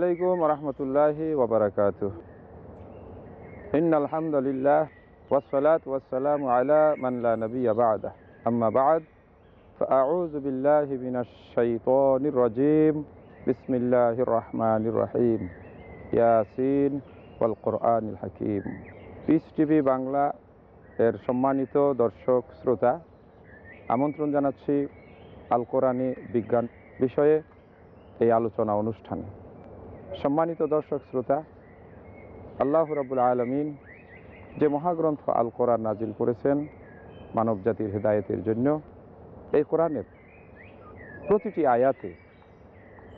আলাইকুম রহমতুল্লাহি ওবরাকাত ইন আলহামদুলিল্লাহ ওয়াসসালাত ওয়াসসালামু আলা মান লা নাবিয়্যা বা'দা আম্মা বা'দ فأعوذ بالله من الشيطان الرجيم بسم الله الرحمن الرحيم ইয়াসিন ওয়াল কোরআন হাকিম পিস টিভি বাংলা এর সম্মানিত দর্শক শ্রোতা আমন্ত্রণ জানাচ্ছি আল কোরআনী বিজ্ঞান বিষয়ে এই আলোচনা অনুষ্ঠানে সম্মানিত দর্শক শ্রোতা, আল্লাহ রাবুল আলমিন যে মহাগ্রন্থ আল কোরআন নাজিল করেছেন মানব জাতির হেদায়েতের জন্য, এই কোরআনের প্রতিটি আয়াতে,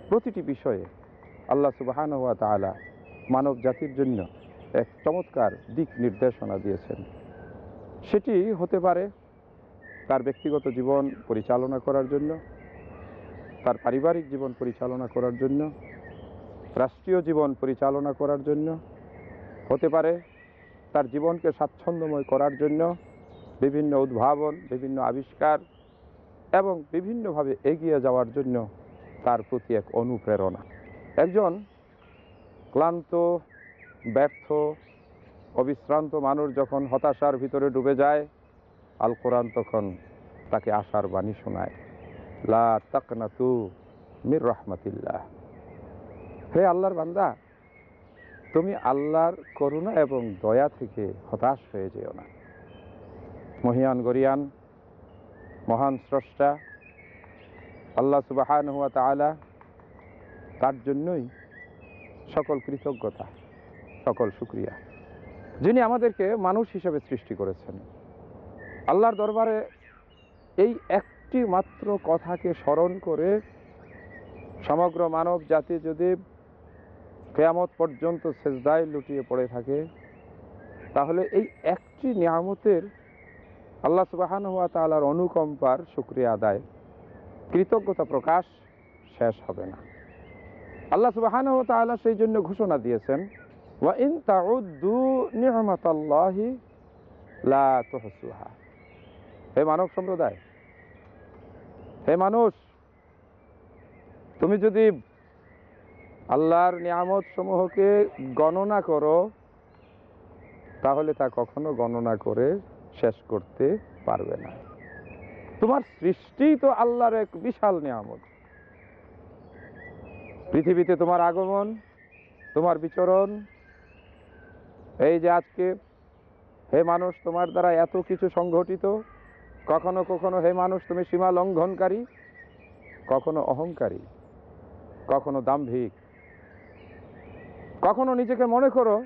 প্রতিটি বিষয়ে আল্লাহ সুবাহান হাত তালা মানব জাতির জন্য এক চমৎকার দিক নির্দেশনা দিয়েছেন। সেটি হতে পারে তার ব্যক্তিগত জীবন পরিচালনা করার জন্য, তার পারিবারিক জীবন পরিচালনা করার জন্য রাষ্ট্রীয় জীবন পরিচালনা করার জন্য, হতে পারে তার জীবনকে স্বাচ্ছন্দ্যময় করার জন্য বিভিন্ন উদ্ভাবন, বিভিন্ন আবিষ্কার এবং বিভিন্নভাবে এগিয়ে যাওয়ার জন্য তার প্রতি এক অনুপ্রেরণা। একজন ক্লান্ত, ব্যর্থ, অবিশ্রান্ত মানুষ যখন হতাশার ভিতরে ডুবে যায়, আল কোরআন তখন তাকে আশার বাণী শোনায়, লা তাকনাতু মির রহমাতিল্লাহ। হে আল্লাহর বান্দা, তুমি আল্লাহর করুণা এবং দয়া থেকে হতাশ হয়ে যেও না। মহিয়ান, গরিয়ান, মহান স্রষ্টা, আল্লাহ সুবাহান হুয়া তালা তার জন্যই সকল কৃতজ্ঞতা, সকল সুক্রিয়া যিনি আমাদেরকে মানুষ হিসেবে সৃষ্টি করেছেন। আল্লাহর দরবারে এই একটি মাত্র কথাকে স্মরণ করে সমগ্র মানব জাতি যদি কেয়ামত পর্যন্ত সেজদায় লুটিয়ে পড়ে থাকে। তাহলে এই একটি নিয়ামতের আল্লাহ সুবাহান হুয়া তালার অনুকম্পার সুক্রিয়া আদায়। কৃতজ্ঞতা প্রকাশ শেষ হবে না। আল্লাহ সুবাহান হুয়া তালা সেই জন্য ঘোষণা দিয়েছেন, ওয়া ইন তাউদ্দু হে মানব সম্প্রদায়, হে মানুষ, তুমি যদি আল্লাহর নিয়ামত সমূহকে গণনা করো, তাহলে তা কখনো গণনা করে শেষ করতে পারবে না। তোমার সৃষ্টি তো আল্লাহর এক বিশাল নিয়ামত। পৃথিবীতে তোমার আগমন, তোমার বিচরণ, এই যে আজকে হে মানুষ তোমার দ্বারা এত কিছু সংঘটিত, কখনো কখনো হে মানুষ তুমি সীমা লঙ্ঘনকারী, কখনো অহংকারী, কখনো দাম্ভিক কখনো নিজেকে মনে করো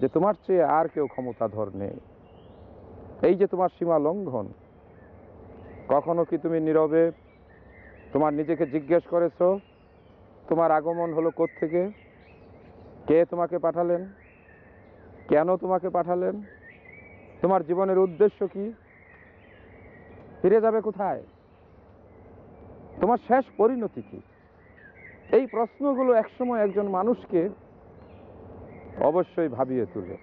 যে তোমার চেয়ে আর কেউ ক্ষমতাধর নেই। এই যে তোমার সীমা লঙ্ঘন, কখনো কি তুমি নীরবে তোমার নিজেকে জিজ্ঞেস করেছ, তোমার আগমন হলো থেকে কে তোমাকে পাঠালেন? কেন তোমাকে পাঠালেন? তোমার জীবনের উদ্দেশ্য কি? ফিরে যাবে কোথায়? তোমার শেষ পরিণতি কি? এই প্রশ্নগুলো একসময় একজন মানুষকে অবশ্যই ভাবিয়ে তুলে।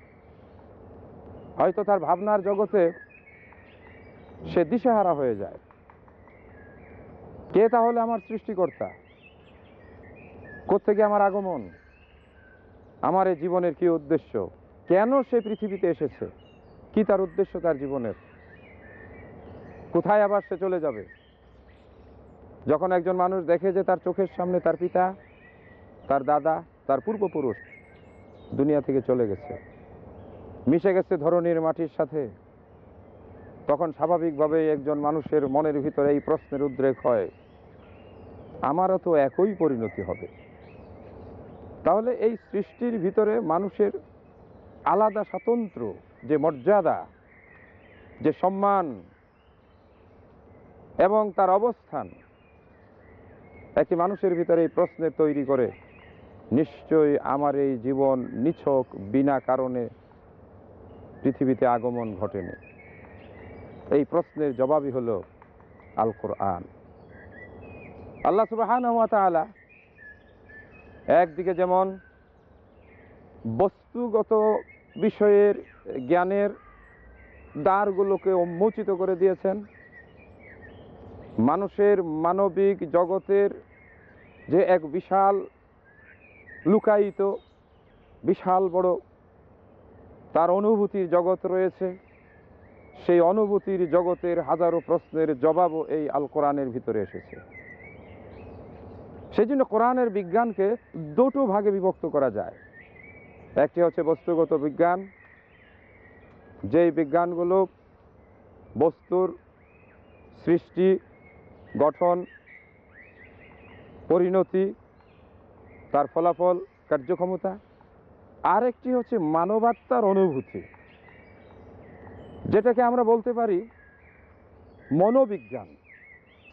হয়তো তার ভাবনার জগতে সে দিশেহারা হয়ে যায়। কে তাহলে আমার সৃষ্টিকর্তা? কোথেকে আমার আগমন? আমার এই জীবনের কি উদ্দেশ্য? কেন সে পৃথিবীতে এসেছে? কি তার উদ্দেশ্য তার জীবনের? কোথায় আবার সে চলে যাবে? যখন একজন মানুষ দেখে যে তার চোখের সামনে তার পিতা, তার দাদা, তার পূর্বপুরুষ দুনিয়া থেকে চলে গেছে, মিশে গেছে ধরনীর মাটির সাথে, তখন স্বাভাবিকভাবে একজন মানুষের মনের ভিতরে এই প্রশ্নের উদ্রেক হয়, আমারও তো একই পরিণতি হবে। তাহলে এই সৃষ্টির ভিতরে মানুষের আলাদা স্বাতন্ত্র যে মর্যাদা, যে সম্মান এবং তার অবস্থান একটি মানুষের ভিতরে এই প্রশ্নের তৈরি করে, নিশ্চয়ই আমার এই জীবন নিছক বিনা কারণে পৃথিবীতে আগমন ঘটেনি? এই প্রশ্নের জবাবই হল আল কোরআন আল্লাহ সুবাহান তাআলা একদিকে যেমন বস্তুগত বিষয়ের জ্ঞানের দ্বারগুলোকে উন্মোচিত করে দিয়েছেন মানুষের মানবিক জগতের যে এক বিশাল লুকায়িত, বিশাল বড় তার অনুভূতির জগৎ রয়েছে, সেই অনুভূতির জগতের হাজারো প্রশ্নের জবাবও এই আল কোরআনের ভিতরে এসেছে। সেই জন্য কোরআনের বিজ্ঞানকে দুটো ভাগে বিভক্ত করা যায়। একটি হচ্ছে বস্তুগত বিজ্ঞান, যেই বিজ্ঞানগুলো বস্তুর সৃষ্টি গঠন, পরিণতি, তার ফলাফল, কার্যক্ষমতা। আরেকটি হচ্ছে মানবাত্মার অনুভূতি, যেটাকে আমরা বলতে পারি মনোবিজ্ঞান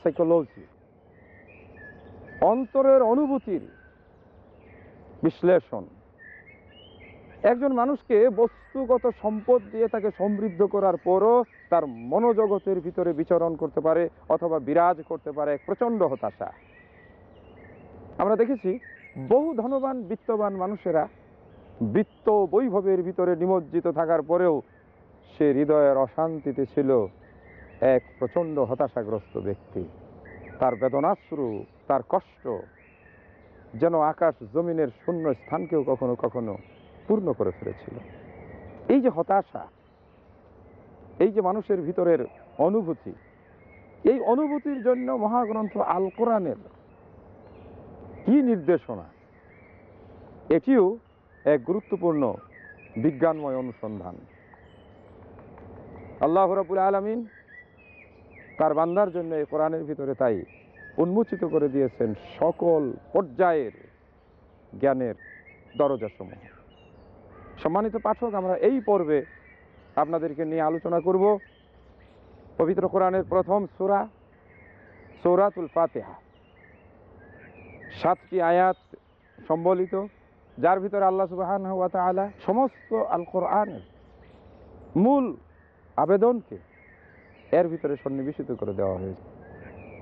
সাইকোলজি অন্তরের অনুভূতির বিশ্লেষণ। একজন মানুষকে বস্তুগত সম্পদ দিয়ে তাকে সমৃদ্ধ করার পরও তার মনোজগতের ভিতরে বিচরণ করতে পারে অথবা বিরাজ করতে পারে এক প্রচণ্ড হতাশা। আমরা দেখেছি, বহু ধনবান, বিত্তবান মানুষেরা বৃত্ত বৈভবের ভিতরে নিমজ্জিত থাকার পরেও সে হৃদয়ের অশান্তিতে ছিল এক প্রচণ্ড হতাশাগ্রস্ত ব্যক্তি। তার বেদনাশ্রু, তার কষ্ট যেন আকাশ জমিনের শূন্য স্থানকেও কখনো কখনো পূর্ণ করে ফেলেছিল। এই যে হতাশা এই যে মানুষের ভিতরের অনুভূতি, এই অনুভূতির জন্য মহাগ্রন্থ আল কোরআনের কি নির্দেশনা? এটিও এক গুরুত্বপূর্ণ বিজ্ঞানময় অনুসন্ধান। আল্লাহ রাবুল আলমিন তার বান্দার জন্য এই কোরআনের ভিতরে তাই উন্মোচিত করে দিয়েছেন সকল পর্যায়ের জ্ঞানের দরজাসমূহ। সম্মানিত পাঠক, আমরা এই পর্বে আপনাদেরকে নিয়ে আলোচনা করব। পবিত্র কোরআনের প্রথম সুরা, সৌরাতুল ফাতেহা। সাতটি আয়াত সম্বলিত, যার ভিতরে আল্লাহ সুবাহান ওয়া সমস্ত আল কোরআনের মূল আবেদনকে এর ভিতরে সন্নিবেশিত করে দেওয়া হয়েছে।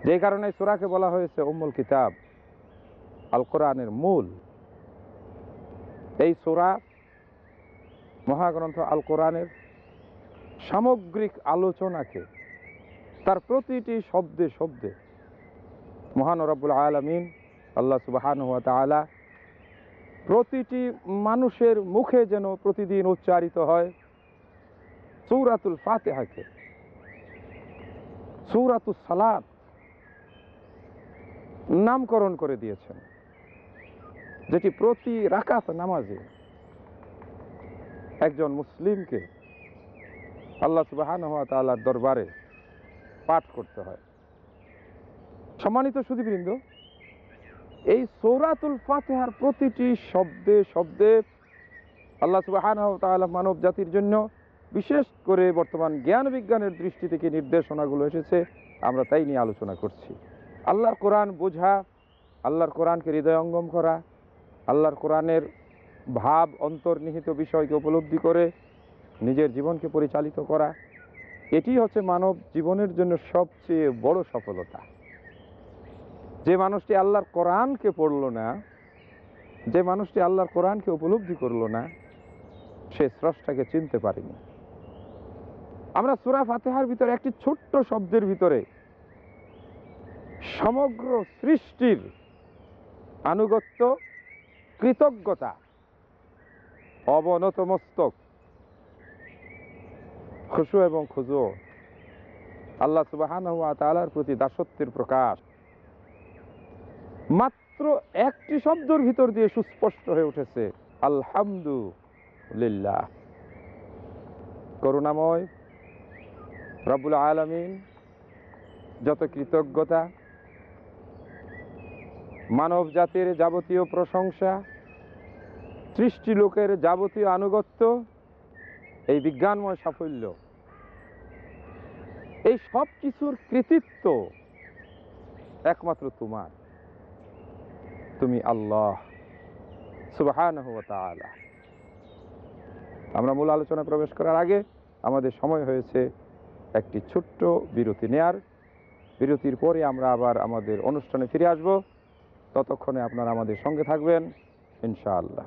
যে কারণে সুরাকে বলা হয়েছে উম্মুল কিতাব আল কোরআনের মূল। এই সুরা মহাগ্রন্থ আল কোরআনের সামগ্রিক আলোচনাকে, তার প্রতিটি শব্দে শব্দে মহান রব্বুল আলমিন আল্লাহ সুবাহান প্রতিটি মানুষের মুখে যেন প্রতিদিন উচ্চারিত হয় সৌরাতুল ফাতেহাকে। সৌরাতুল সালাদ নামকরণ করে দিয়েছেন, যেটি প্রতি রাকাত নামাজে একজন মুসলিমকে আল্লাহ সুবাহান হওয়া তাল্লার দরবারে পাঠ করতে হয়। সম্মানিত সুদীবৃন্দ এই সৌরাতুল ফাতেহার প্রতিটি শব্দে শব্দে আল্লাহ সুবাহান তাআলা মানব জাতির জন্য বিশেষ করে বর্তমান জ্ঞান বিজ্ঞানের দৃষ্টি থেকে নির্দেশনাগুলো এসেছে, আমরা তাই নিয়ে আলোচনা করছি। আল্লাহর কোরআন বোঝা, আল্লাহর কোরআনকে হৃদয়ঙ্গম করা, আল্লাহর কোরআনের ভাব অন্তর্নিহিত বিষয়কে উপলব্ধি করে নিজের জীবনকে পরিচালিত করা, এটি হচ্ছে মানব জীবনের জন্য সবচেয়ে বড় সফলতা। যে মানুষটি আল্লাহর কোরআনকে পড়ল না, যে মানুষটি আল্লাহর কোরআনকে উপলব্ধি করল না, সে স্রষ্টাকে চিনতে পারেনি। আমরা সুরা ফাতেহার ভিতরে একটি ছোট্ট শব্দের ভিতরে সমগ্র সৃষ্টির আনুগত্য, কৃতজ্ঞতা অবনত মস্তক খুশু এবং খুজু। আল্লাহ সুবাহান তালার প্রতি দাসত্বের প্রকাশ। মাত্র একটি শব্দের ভিতর দিয়ে সুস্পষ্ট হয়ে উঠেছে, আলহামদুলিল্লাহ। করুণাময়, রব্বুল আলমিন, যত কৃতজ্ঞতা, মানব জাতির যাবতীয় প্রশংসা, সৃষ্টি লোকের যাবতীয় আনুগত্য এই বিজ্ঞানময় সাফল্য। এই সব কিছুর কৃতিত্ব একমাত্র তোমার। তুমি আল্লাহ তাআলা। আমরা মূল আলোচনা প্রবেশ করার আগে আমাদের সময় হয়েছে একটি ছোট্ট বিরতি নেয়ার। বিরতির পরে আমরা আবার আমাদের অনুষ্ঠানে ফিরে আসব। ততক্ষণে আপনারা আমাদের সঙ্গে থাকবেন, ইনশাআল্লাহ।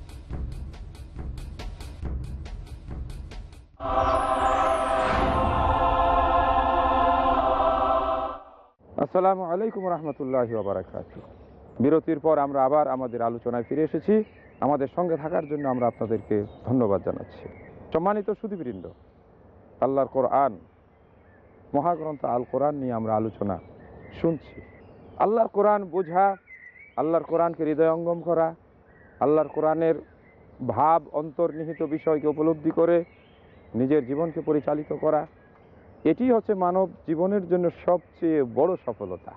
আসসালামু আলাইকুম রহমতুল্লাহ বারাকাত বিরতির পর আমরা আবার আমাদের আলোচনায় ফিরে এসেছি। আমাদের সঙ্গে থাকার জন্য আমরা আপনাদেরকে ধন্যবাদ জানাচ্ছি। সম্মানিত সুদীবৃন্দ আল্লাহর কোরআন, মহাগ্রন্থ আল কোরআন নিয়ে আমরা আলোচনা শুনছি। আল্লাহর কোরআন বোঝা, আল্লাহর কোরআনকে হৃদয়ঙ্গম করা, আল্লাহর কোরআনের ভাব অন্তর্নিহিত বিষয়কে উপলব্ধি করে নিজের জীবনকে পরিচালিত করা, এটি হচ্ছে মানব জীবনের জন্য সবচেয়ে বড় সফলতা।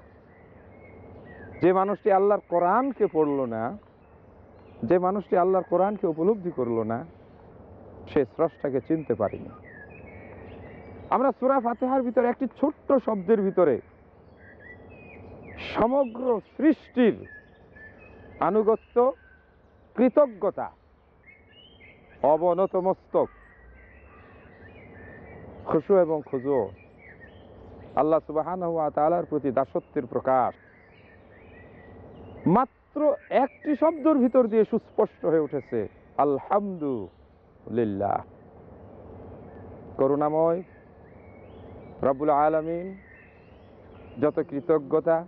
যে মানুষটি আল্লাহর কোরআনকে পড়ল না, যে মানুষটি আল্লাহর কোরআনকে উপলব্ধি করল না, সে স্রষ্টাকে চিনতে পারেনি। আমরা সুরা ফাতেহার ভিতরে একটি ছোট্ট শব্দের ভিতরে সমগ্র সৃষ্টির আনুগত্য, কৃতজ্ঞতা, অবনত মস্তক খুশু এবং খুজু। আল্লাহ সুবাহান তালার প্রতি দাসত্বের প্রকাশ। মাত্র একটি শব্দর ভিতর দিয়ে সুস্পষ্ট হয়ে উঠেছে, আলহামদুলিল্লাহ। করুণাময় রবুল আলমিন, যত কৃতজ্ঞতা,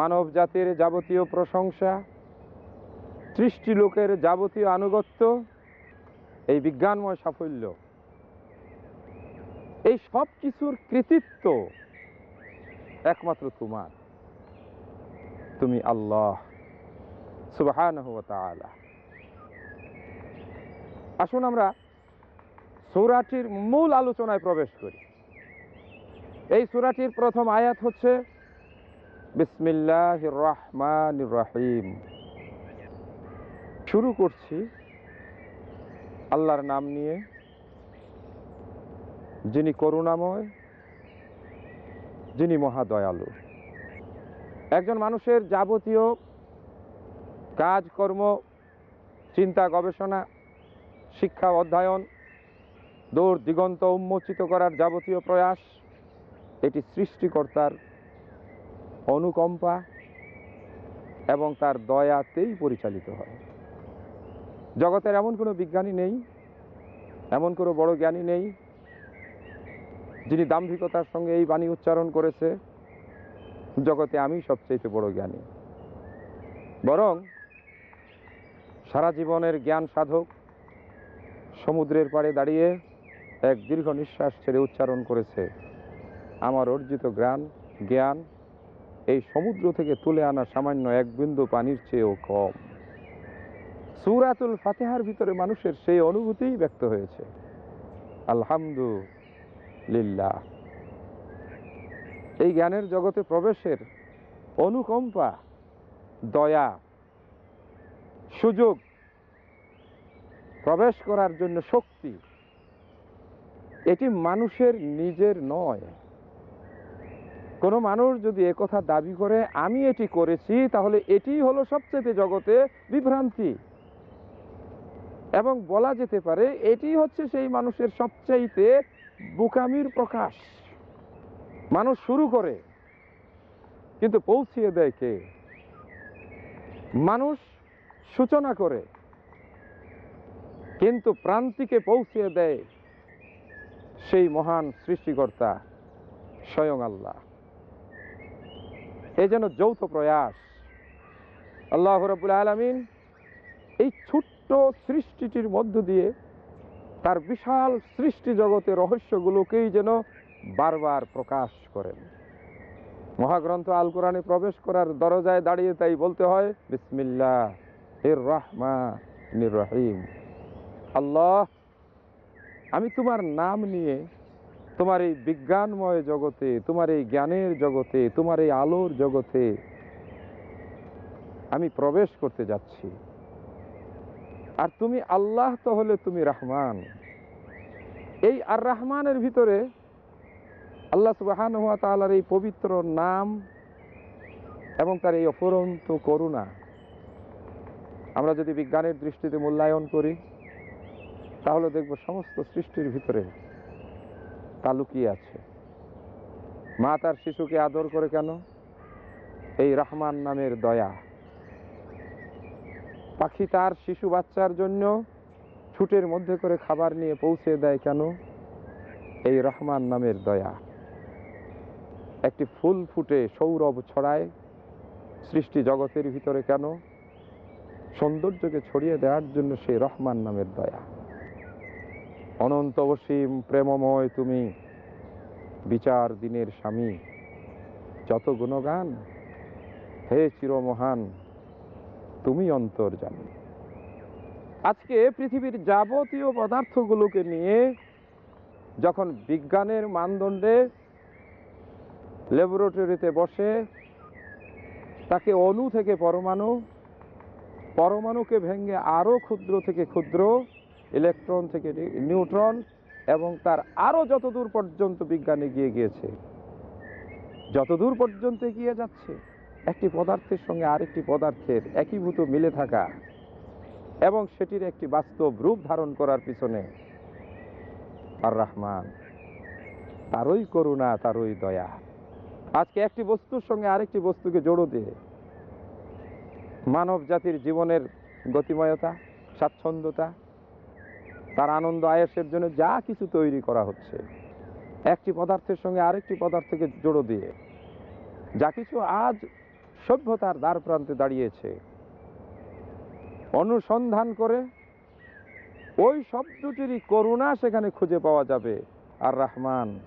মানব জাতির যাবতীয় প্রশংসা, সৃষ্টি লোকের যাবতীয় আনুগত্য এই বিজ্ঞানময় সাফল্য। এই সব কিছুর কৃতিত্ব একমাত্র তোমার। তুমি আল্লাহ সুবাহান আসুন আমরা সৌরাটির মূল আলোচনায় প্রবেশ করি। এই সুরাটির প্রথম আয়াত হচ্ছে বিসমিল্লাহ রহমান রাহিম। শুরু করছি আল্লাহর নাম নিয়ে, যিনি করুণাময়, যিনি মহাদয়ালু। একজন মানুষের যাবতীয় কাজকর্ম চিন্তা, গবেষণা, শিক্ষা, অধ্যয়ন, দূর দিগন্ত উন্মোচিত করার যাবতীয় প্রয়াস, এটি সৃষ্টিকর্তার অনুকম্পা এবং তার দয়াতেই পরিচালিত হয়। জগতের এমন কোনো বিজ্ঞানী নেই, এমন কোনো বড় জ্ঞানী নেই, যিনি দাম্ভিকতার সঙ্গে এই বাণী উচ্চারণ করেছে। জগতে আমি সবচেয়ে বড় জ্ঞানী। বরং সারা জীবনের জ্ঞান সাধক সমুদ্রের পাড়ে দাঁড়িয়ে এক দীর্ঘ নিঃশ্বাস ছেড়ে উচ্চারণ করেছে, আমার অর্জিত জ্ঞান জ্ঞান এই সমুদ্র থেকে তুলে আনা সামান্য এক বিন্দু পানির চেয়েও কম। সুরাতুল ফাতেহার ভিতরে মানুষের সেই অনুভূতিই ব্যক্ত হয়েছে। আলহামদুলিল্লাহ। এই জ্ঞানের জগতে প্রবেশের অনুকম্পা, দয়া, সুযোগ প্রবেশ করার জন্য শক্তি, এটি মানুষের নিজের নয়। কোনো মানুষ যদি একথা দাবি করে, আমি এটি করেছি, তাহলে এটি হলো সবচেয়ে জগতে বিভ্রান্তি। এবং বলা যেতে পারে এটি হচ্ছে সেই মানুষের সবচাইতে বোকামির প্রকাশ। মানুষ শুরু করে, কিন্তু পৌঁছিয়ে দেয় কে? মানুষ সূচনা করে, কিন্তু প্রান্তিকে পৌঁছিয়ে দেয় সেই মহান সৃষ্টিকর্তা স্বয়ং আল্লাহ। এই যেন যৌথ প্রয়াস। আল্লাহ রবুল আলমিন এই ছোট্ট সৃষ্টিটির মধ্য দিয়ে তার বিশাল সৃষ্টি জগতের রহস্যগুলোকেই যেন বারবার প্রকাশ করেন। মহাগ্রন্থ আল কোরআনে প্রবেশ করার দরজায় দাঁড়িয়ে তাই বলতে হয় বিসমিল্লা এর রহমা রহিম আল্লাহ, আমি তোমার নাম নিয়ে তোমার এই বিজ্ঞানময় জগতে, তোমার এই জ্ঞানের জগতে, তোমার এই আলোর জগতে আমি প্রবেশ করতে যাচ্ছি। আর তুমি আল্লাহ তো হলে তুমি রহমান। এই আর রাহমানের ভিতরে আল্লাহ সুবাহান হুয়া তালার এই পবিত্র নাম এবং তার এই অপরন্ত করুণা। আমরা যদি বিজ্ঞানের দৃষ্টিতে মূল্যায়ন করি, তাহলে দেখব সমস্ত সৃষ্টির ভিতরে তা লুকিয়ে আছে। মা তার শিশুকে আদর করে কেন? এই রহমান নামের দয়া। পাখি তার শিশু বাচ্চার জন্য ছুটের মধ্যে করে খাবার নিয়ে পৌঁছে দেয় কেন? এই রহমান নামের দয়া। একটি ফুল ফুটে সৌরভ ছড়ায় সৃষ্টি জগতের ভিতরে কেন? সৌন্দর্যকে ছড়িয়ে দেওয়ার জন্য সেই রহমান নামের দয়া। অনন্ত অসীম প্রেমময় তুমি, বিচার দিনের স্বামী, যত গুণগান, হে চিরমহান তুমি অন্তর জানি। আজকে পৃথিবীর যাবতীয় পদার্থগুলোকে নিয়ে যখন বিজ্ঞানের মানদণ্ডে ল্যাবরেটরিতে বসে তাকে অণু থেকে পরমাণু, পরমাণুকে ভেঙে আরও ক্ষুদ্র থেকে ক্ষুদ্র, ইলেকট্রন থেকে নিউট্রন এবং তার আরও যতদূর পর্যন্ত বিজ্ঞান এগিয়ে গিয়েছে, যতদূর পর্যন্ত এগিয়ে যাচ্ছে একটি পদার্থের সঙ্গে আরেকটি পদার্থের একীভূত মিলে থাকা এবং সেটির একটি বাস্তব রূপ ধারণ করার পিছনে আর রহমান, তারই করুণা, তারই দয়া। আজকে একটি বস্তুর সঙ্গে আরেকটি বস্তুকে জোড়ো দিয়ে মানব জাতির জীবনের গতিময়তা, স্বাচ্ছন্দ্যতা, তার আনন্দ আয়েসের জন্য যা কিছু তৈরি করা হচ্ছে, একটি পদার্থের সঙ্গে আরেকটি পদার্থকে জোড়ো দিয়ে। যা কিছু আজ সভ্যতার দ্বার প্রান্তে দাঁড়িয়েছে। অনুসন্ধান করে ওই শব্দটিরই করুণা সেখানে খুঁজে পাওয়া যাবে। আর রহমান,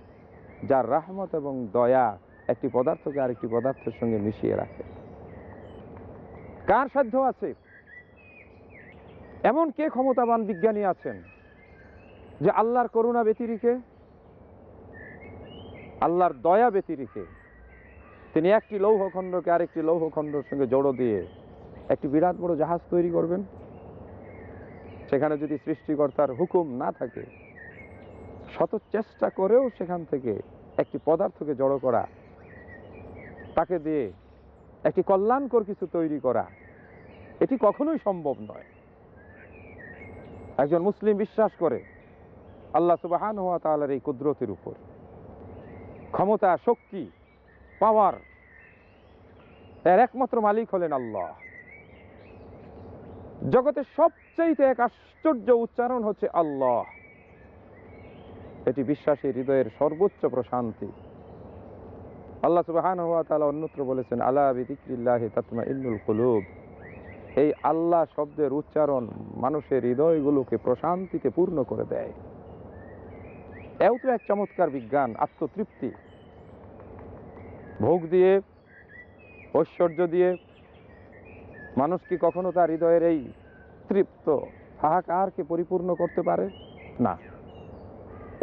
যার রাহমত এবং দয়া একটি পদার্থকে আরেকটি পদার্থের সঙ্গে মিশিয়ে রাখে। কার সাধ্য আছে? এমন কে ক্ষমতাবান বিজ্ঞানী আছেন যে আল্লাহর করুণা ব্যতিরিকে, আল্লাহর দয়া ব্যতিরিকে তিনি একটি লৌহখণ্ডকে আরেকটি লৌহখণ্ডের সঙ্গে জড়ো দিয়ে একটি বিরাট বড় জাহাজ তৈরি করবেন। সেখানে যদি সৃষ্টিকর্তার হুকুম না থাকে, শত চেষ্টা করেও সেখান থেকে একটি পদার্থকে জড়ো করা, তাকে দিয়ে একটি কল্যাণকর কিছু তৈরি করা, এটি কখনোই সম্ভব নয়। একজন মুসলিম বিশ্বাস করে, আল্লাহ সুবাহান হওয়া তালার এই কুদরতির উপর। ক্ষমতা, শক্তি পাওয়ার। এর একমাত্র মালিক হলেন আল্লাহ। জগতের সবচাইতে এক আশ্চর্য উচ্চারণ হচ্ছে আল্লাহ। এটি বিশ্বাসী হৃদয়ের সর্বোচ্চ প্রশান্তি। আল্লাহ সুবাহান হওয়া তালা অন্যত্র বলেছেন, আলা বিদিক্রিল্লাহি তাতমা ইন্নুল কুলুব। এই আল্লাহ শব্দের উচ্চারণ মানুষের হৃদয়গুলোকে প্রশান্তিতে পূর্ণ করে দেয়। এও তো এক চমৎকার বিজ্ঞান, আত্মতৃপ্তি। ভোগ দিয়ে, ঐশ্বর্য দিয়ে, মানুষ কি কখনো তার হৃদয়ের এই তৃপ্ত হাহাকারকে পরিপূর্ণ করতে পারে? না।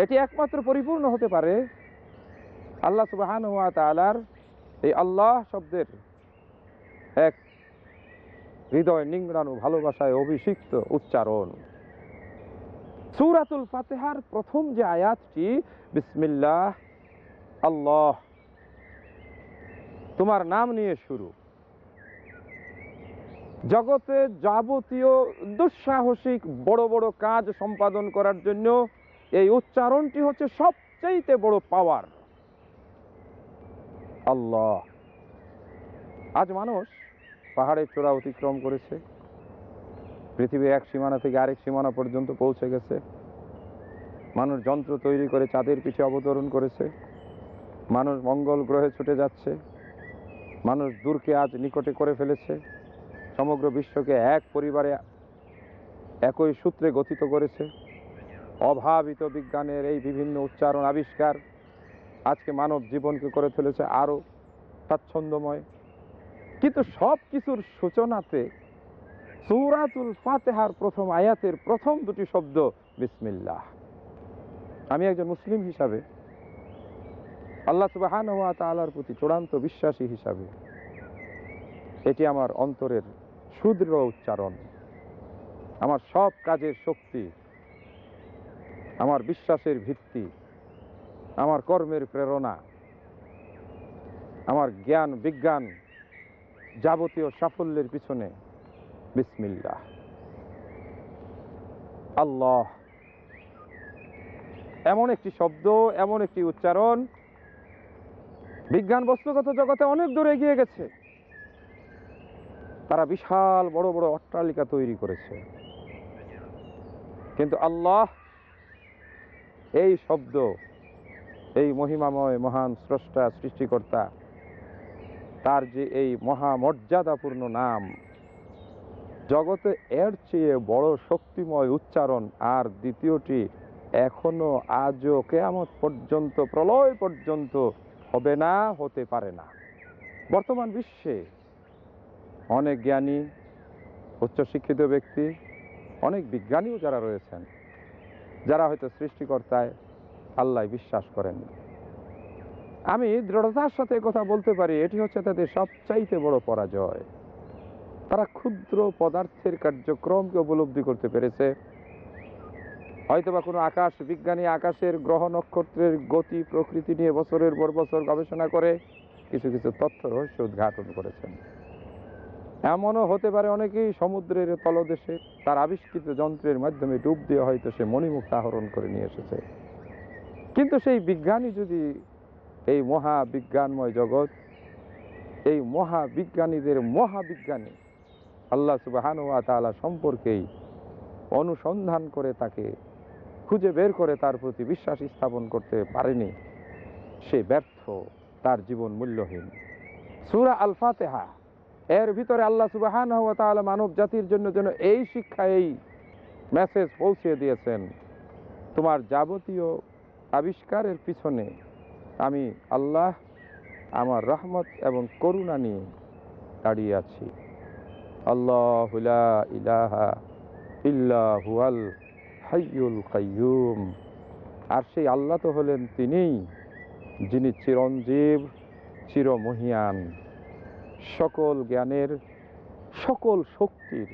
এটি একমাত্র পরিপূর্ণ হতে পারে আল্লাহ সুবাহান হুয়া তালার এই আল্লাহ শব্দের এক হৃদয় নিংড়ানো ভালোবাসায় অভিষিক্ত উচ্চারণ। সুরাতুল ফাতেহার প্রথম যে আয়াতটি, বিসমিল্লাহ, আল্লাহ তোমার নাম নিয়ে শুরু। জগতে যাবতীয় দুঃসাহসিক বড় বড় কাজ সম্পাদন করার জন্য এই উচ্চারণটি হচ্ছে সবচাইতে বড় পাওয়ার। আল্লাহ। আজ মানুষ পাহাড়ের চূড়া অতিক্রম করেছে। পৃথিবীর এক সীমানা থেকে আরেক সীমানা পর্যন্ত পৌঁছে গেছে। মানুষ যন্ত্র তৈরি করে চাঁদের পিছে অবতরণ করেছে। মানুষ মঙ্গল গ্রহে ছুটে যাচ্ছে। মানুষ দূরকে আজ নিকটে করে ফেলেছে। সমগ্র বিশ্বকে এক পরিবারে একই সূত্রে গঠিত করেছে। অভাবিত বিজ্ঞানের এই বিভিন্ন উচ্চারণ আবিষ্কার আজকে মানব জীবনকে করে ফেলেছে আরও স্বাচ্ছন্দ্যময়। কিন্তু সব কিছুর সূচনাতে সৌরাতুল ফাতেহার প্রথম আয়াতের প্রথম দুটি শব্দ বিসমিল্লাহ। আমি একজন মুসলিম হিসাবে আল্লাহ সুবাহান ওয়া তালার প্রতি চূড়ান্ত বিশ্বাসী হিসাবে এটি আমার অন্তরের সুদৃঢ় উচ্চারণ। আমার সব কাজের শক্তি, আমার বিশ্বাসের ভিত্তি, আমার কর্মের প্রেরণা, আমার জ্ঞান, বিজ্ঞান যাবতীয় সাফল্যের পিছনে বিসমিল্লাহ। আল্লাহ। এমন একটি শব্দ, এমন একটি উচ্চারণ বিজ্ঞান বস্তুগত জগতে অনেক দূরে এগিয়ে গেছে। তারা বিশাল বড় বড় অট্টালিকা তৈরি করেছে। কিন্তু আল্লাহ এই শব্দ, এই মহিমাময় মহান স্রষ্টা, সৃষ্টিকর্তা, তার যে এই মহামর্যাদাপূর্ণ নাম, জগতে এর চেয়ে বড় শক্তিময় উচ্চারণ, আর দ্বিতীয়টি এখনও আজও কেয়ামত পর্যন্ত, প্রলয় পর্যন্ত হবে না, হতে পারে না। বর্তমান বিশ্বে অনেক জ্ঞানী, উচ্চশিক্ষিত ব্যক্তি, অনেক বিজ্ঞানীও যারা রয়েছেন, যারা হয়তো সৃষ্টিকর্তায় আল্লাহ বিশ্বাস করেন। আমি দৃঢ়তার সাথে কথা বলতে পারি, এটি হচ্ছে তাদের সবচাইতে বড় পরাজয়। তারা ক্ষুদ্র পদার্থের কার্যক্রমকে উপলব্ধি করতে পেরেছে। হয়তোবা কোনো আকাশ, বিজ্ঞানী আকাশের গ্রহ নক্ষত্রের গতি, প্রকৃতি নিয়ে বছরের পর বছর গবেষণা করে কিছু কিছু তথ্য রহস্য উদ্ঘাটন করেছেন। এমনও হতে পারে অনেকেই সমুদ্রের তলদেশে তার আবিষ্কৃত যন্ত্রের মাধ্যমে ডুব দিয়ে হয়তো সে মণিমুক্ত আহরণ করে নিয়ে এসেছে। কিন্তু সেই বিজ্ঞানী যদি এই মহাবিজ্ঞানময় জগৎ, এই মহাবিজ্ঞানীদের মহাবিজ্ঞানী আল্লাহ সুবাহান ওয়া তালা সম্পর্কেই অনুসন্ধান করে তাকে খুঁজে বের করে তার প্রতি বিশ্বাস স্থাপন করতে পারেনি। সে ব্যর্থ, তার জীবন মূল্যহীন। সুরা আল ফাতেহা এর ভিতরে আল্লাহ সুবাহান তাআলা মানব জাতির জন্য যেন এই শিক্ষা এই মেসেজ পৌঁছে দিয়েছেন, তোমার যাবতীয় আবিষ্কারের পিছনে আমি আল্লাহ, আমার রহমত এবং করুণা নিয়ে দাঁড়িয়ে আছি। আল্লাহ ইলাহা ইল্লা হাইয়ুল কাইয়ুম। আর সেই আল্লাহ তো হলেন তিনিই, যিনি চিরঞ্জীব, চিরমহিয়ান। সকল জ্ঞানের, সকল শক্তির,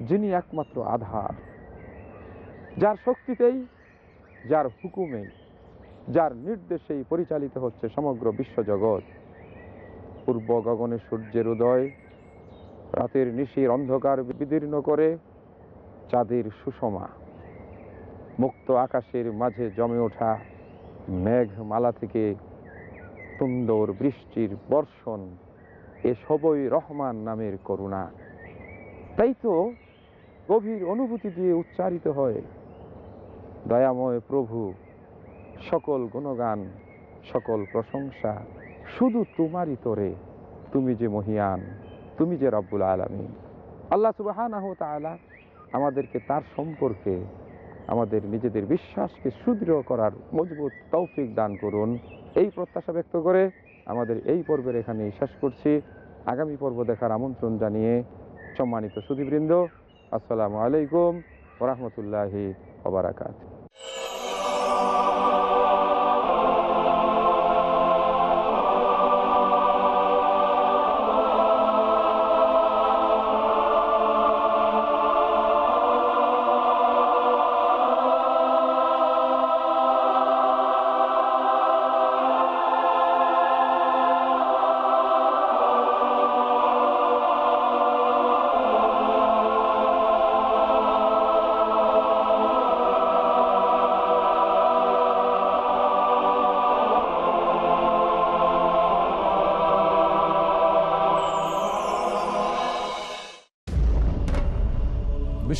যিনি একমাত্র আধার। যার শক্তিতেই, যার হুকুমেই, যার নির্দেশেই পরিচালিত হচ্ছে সমগ্র বিশ্বজগৎ। পূর্ব গগনে সূর্যের উদয়, রাতের নিশির অন্ধকার বিদীর্ণ করে চাঁদের সুষমা। মুক্ত আকাশের মাঝে জমে ওঠা মেঘমালা থেকে সুন্দর বৃষ্টির বর্ষণ এসবই রহমান নামের করুণা। তাই তো গভীর অনুভূতি দিয়ে উচ্চারিত হয়। দয়াময় প্রভু, সকল গুণগান, সকল প্রশংসা, শুধু তোমারই তোরে। তুমি যে মহিয়ান, তুমি যে রব্বুল আলমী আল্লাহ তাআলা আমাদেরকে তার সম্পর্কে আমাদের নিজেদের বিশ্বাসকে সুদৃঢ় করার মজবুত তৌফিক দান করুন। এই প্রত্যাশা ব্যক্ত করে আমাদের এই পর্বের এখানে শেষ করছি। আগামী পর্ব দেখার আমন্ত্রণ জানিয়ে সম্মানিত সুদীবৃন্দ আসসালামু আলাইকুম ওরহমতুল্লাহি ওবরাকাত